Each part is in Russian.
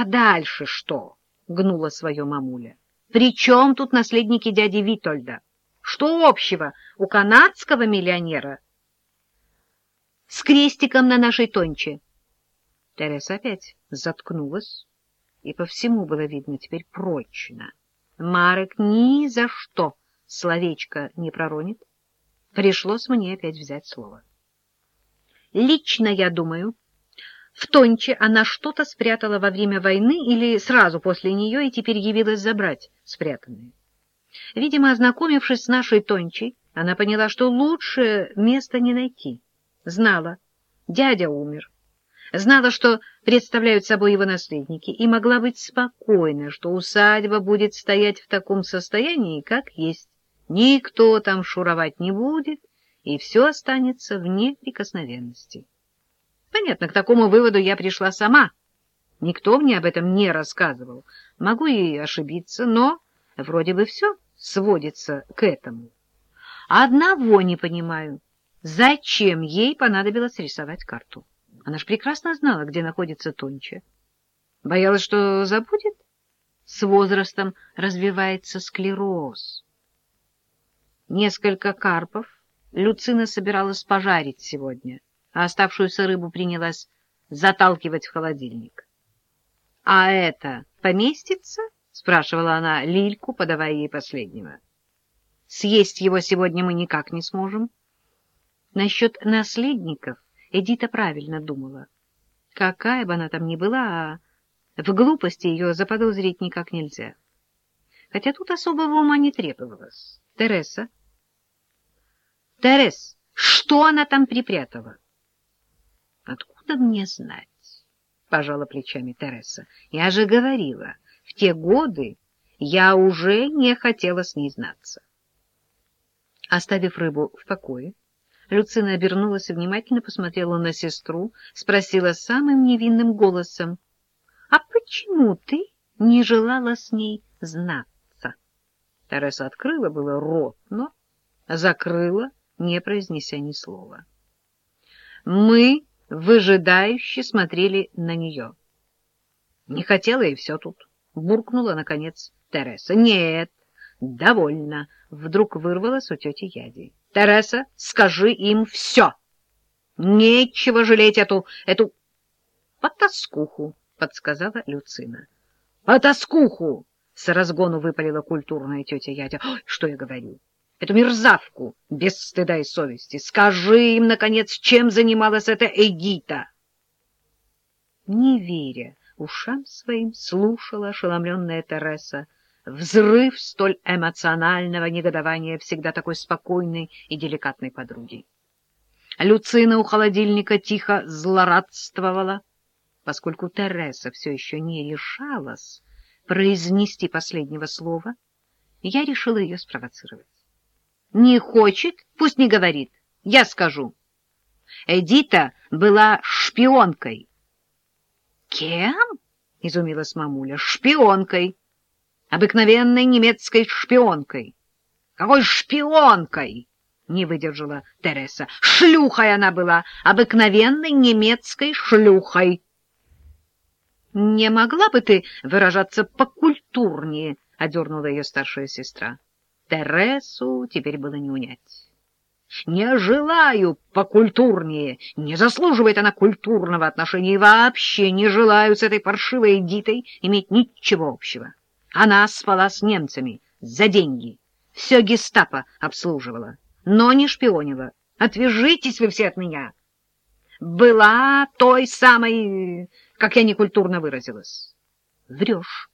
А дальше что? — гнула свое мамуля. — При чем тут наследники дяди Витольда? Что общего у канадского миллионера с крестиком на нашей тонче? Тереса опять заткнулась, и по всему было видно теперь прочно. Марек ни за что словечко не проронит. Пришлось мне опять взять слово. Лично я думаю, в Тонче она что-то спрятала во время войны или сразу после нее и теперь явилась забрать спрятанное. Видимо, ознакомившись с нашей Тончей, она поняла, что лучше места не найти. Знала, дядя умер. Знала, что представляют собой его наследники, и могла быть спокойна, что усадьба будет стоять в таком состоянии, как есть. Никто там шуровать не будет, и все останется в неприкосновенности. Понятно, к такому выводу я пришла сама. Никто мне об этом не рассказывал. Могу и ошибиться, но вроде бы все сводится к этому. Одного не понимаю. Зачем ей понадобилось рисовать карту? Она же прекрасно знала, где находится Тонча. Боялась, что забудет? С возрастом развивается склероз. Несколько карпов Люцина собиралась пожарить сегодня, а оставшуюся рыбу принялась заталкивать в холодильник. — А это поместится? — спрашивала она Лильку, подавая ей последнего. — Съесть его сегодня мы никак не сможем. Насчет наследников Эдита правильно думала. Какая бы она там ни была, а в глупости ее заподозрить никак нельзя. Хотя тут особого ума не требовалось. Тереса — Терес, что она там припрятала? — Откуда мне знать? — пожала плечами Тереса. — Я же говорила, в те годы я уже не хотела с ней знаться. Оставив рыбу в покое, Люцина обернулась и внимательно посмотрела на сестру, спросила самым невинным голосом, — А почему ты не желала с ней знаться? Тереса открыла было рот, но закрыла, не произнеся ни слова. Мы выжидающе смотрели на нее. Не хотела и все тут. Буркнула, наконец, Тереса. Нет, довольно. Вдруг вырвалась у тети Яди. Тереса, скажи им все. Нечего жалеть эту, эту потаскуху, подсказала Люцина. Потаскуху! С разгону выпалила культурная тетя Ядя. Что я говорю? Эту мерзавку без стыда и совести. Скажи им, наконец, чем занималась эта Эдита. Не веря ушам своим, слушала ошеломленная Тереса взрыв столь эмоционального негодования всегда такой спокойной и деликатной подруги. Люцина у холодильника тихо злорадствовала, поскольку Тереса все еще не решалась произнести последнего слова, я решила ее спровоцировать. Не хочет, пусть не говорит. Я скажу. Эдита была шпионкой. Кем? изумилась мамуля. Шпионкой. Обыкновенной немецкой шпионкой. Какой шпионкой? не выдержала Тереса. Шлюхой она была, обыкновенной немецкой шлюхой. Не могла бы ты выражаться покультурнее, одернула ее старшая сестра. Тересу теперь было не унять. Не желаю покультурнее, не заслуживает она культурного отношения и вообще не желаю с этой паршивой Эдитой иметь ничего общего. Она спала с немцами за деньги, все гестапо обслуживала, но не шпионила. Отвяжитесь вы все от меня. Была той самой, как я некультурно выразилась. Врешь,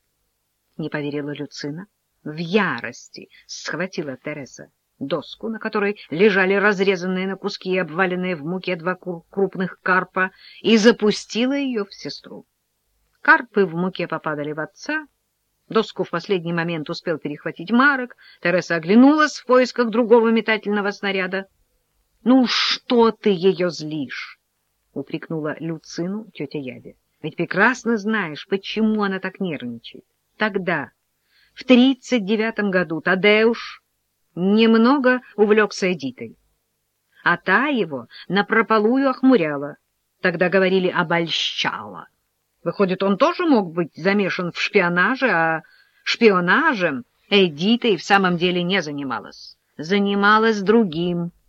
не поверила Люцина в ярости схватила Тереса доску, на которой лежали разрезанные на куски и обваленные в муке два крупных карпа, и запустила ее в сестру. Карпы в муке попадали в отца. Доску в последний момент успел перехватить Марок. Тереса оглянулась в поисках другого метательного снаряда. — Ну что ты ее злишь? — упрекнула Люцину тетя Яде. — Ведь прекрасно знаешь, почему она так нервничает. Тогда в тридцать девятом году Тадеуш немного увлекся Эдитой, а та его напропалую охмуряла. Тогда говорили «обольщала». Выходит, он тоже мог быть замешан в шпионаже, а шпионажем Эдита и в самом деле не занималась. Занималась другим —